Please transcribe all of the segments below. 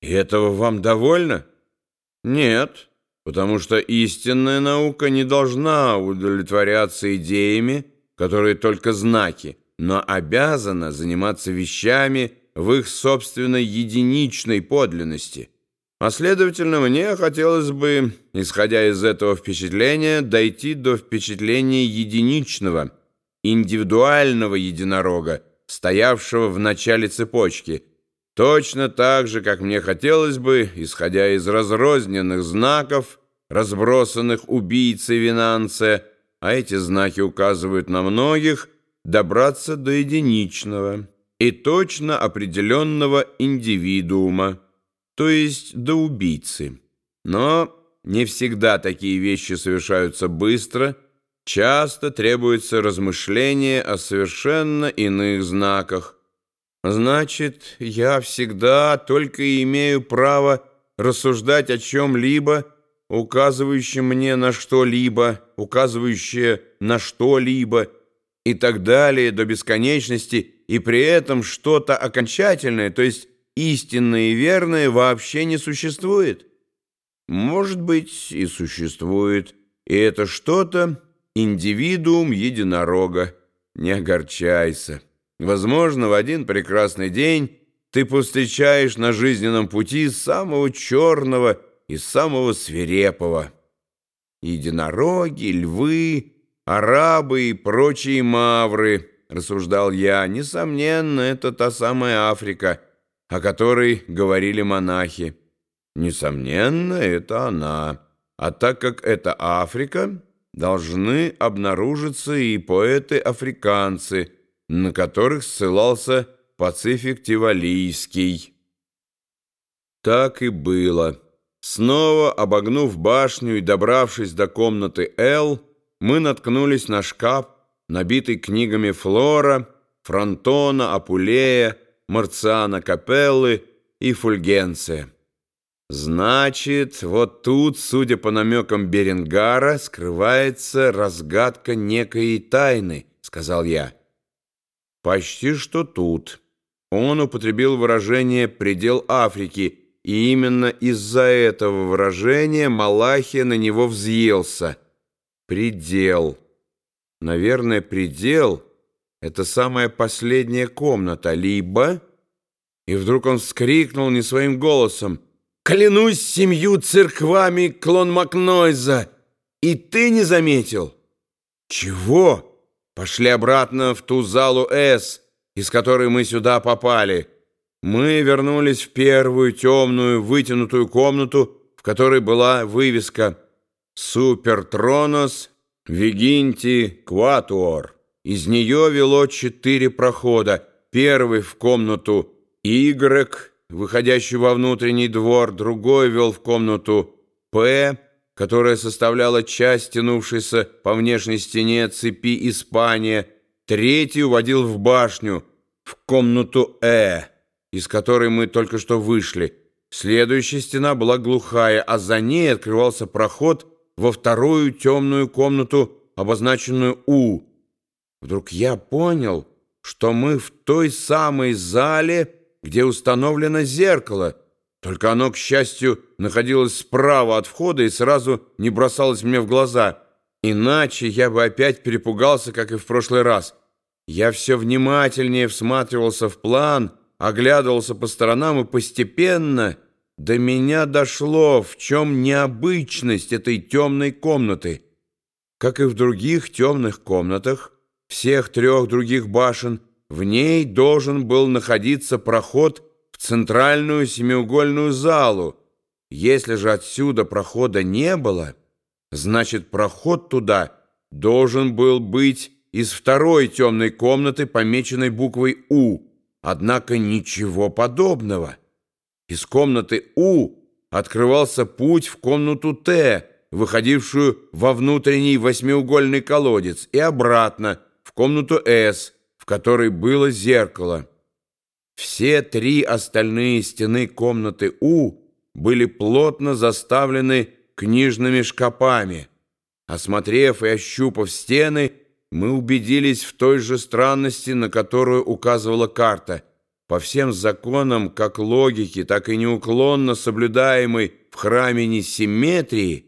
И этого вам довольно? Нет, потому что истинная наука не должна удовлетворяться идеями, которые только знаки, но обязана заниматься вещами в их собственной единичной подлинности. А следовательно, мне хотелось бы, исходя из этого впечатления, дойти до впечатления единичного, индивидуального единорога, стоявшего в начале цепочки, точно так же, как мне хотелось бы, исходя из разрозненных знаков, разбросанных убийцей Винанция, а эти знаки указывают на многих, добраться до единичного и точно определенного индивидуума, то есть до убийцы. Но не всегда такие вещи совершаются быстро, часто требуется размышление о совершенно иных знаках. Значит, я всегда только имею право рассуждать о чем-либо, указывающем мне на что-либо, указывающее на что-либо, и так далее до бесконечности, и при этом что-то окончательное, то есть истинное и верное, вообще не существует. Может быть, и существует, и это что-то индивидуум единорога. Не огорчайся. Возможно, в один прекрасный день ты повстречаешь на жизненном пути самого черного и самого свирепого. Единороги, львы, арабы и прочие мавры, рассуждал я, несомненно, это та самая Африка, о которой говорили монахи. Несомненно, это она. А так как это Африка, должны обнаружиться и поэты-африканцы, на которых ссылался Пацифик Тивалийский. Так и было. Снова обогнув башню и добравшись до комнаты «Л», мы наткнулись на шкаф, набитый книгами Флора, Фронтона, Апулея, Марциана Капеллы и Фульгенция. Значит, вот тут, судя по намекам Беренгара, скрывается разгадка некой тайны, сказал я. Почти что тут. Он употребил выражение «предел Африки», и именно из-за этого выражения Малахия на него взъелся – Предел. Наверное, предел — это самая последняя комната, либо... И вдруг он вскрикнул не своим голосом. «Клянусь семью церквами клон Макнойза! И ты не заметил?» «Чего?» «Пошли обратно в ту залу С, из которой мы сюда попали. Мы вернулись в первую темную вытянутую комнату, в которой была вывеска Супертронос Вигинти Кватуор. Из нее вело четыре прохода. Первый в комнату Y, выходящий во внутренний двор, другой вел в комнату П, которая составляла часть тянувшейся по внешней стене цепи Испания, третий уводил в башню, в комнату Э, из которой мы только что вышли. Следующая стена была глухая, а за ней открывался проход во вторую темную комнату, обозначенную У. Вдруг я понял, что мы в той самой зале, где установлено зеркало, только оно, к счастью, находилось справа от входа и сразу не бросалось мне в глаза. Иначе я бы опять перепугался, как и в прошлый раз. Я все внимательнее всматривался в план, оглядывался по сторонам и постепенно... До меня дошло, в чем необычность этой темной комнаты. Как и в других темных комнатах, всех трех других башен, в ней должен был находиться проход центральную семиугольную залу. Если же отсюда прохода не было, значит, проход туда должен был быть из второй темной комнаты, помеченной буквой «У». Однако ничего подобного. Из комнаты У открывался путь в комнату Т, выходившую во внутренний восьмиугольный колодец, и обратно в комнату С, в которой было зеркало. Все три остальные стены комнаты У были плотно заставлены книжными шкапами. Осмотрев и ощупав стены, мы убедились в той же странности, на которую указывала карта. По всем законам, как логики, так и неуклонно соблюдаемой в храме несимметрии,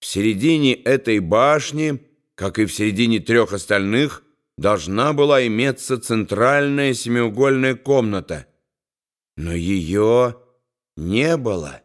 в середине этой башни, как и в середине трех остальных, должна была иметься центральная семиугольная комната, но ее не было.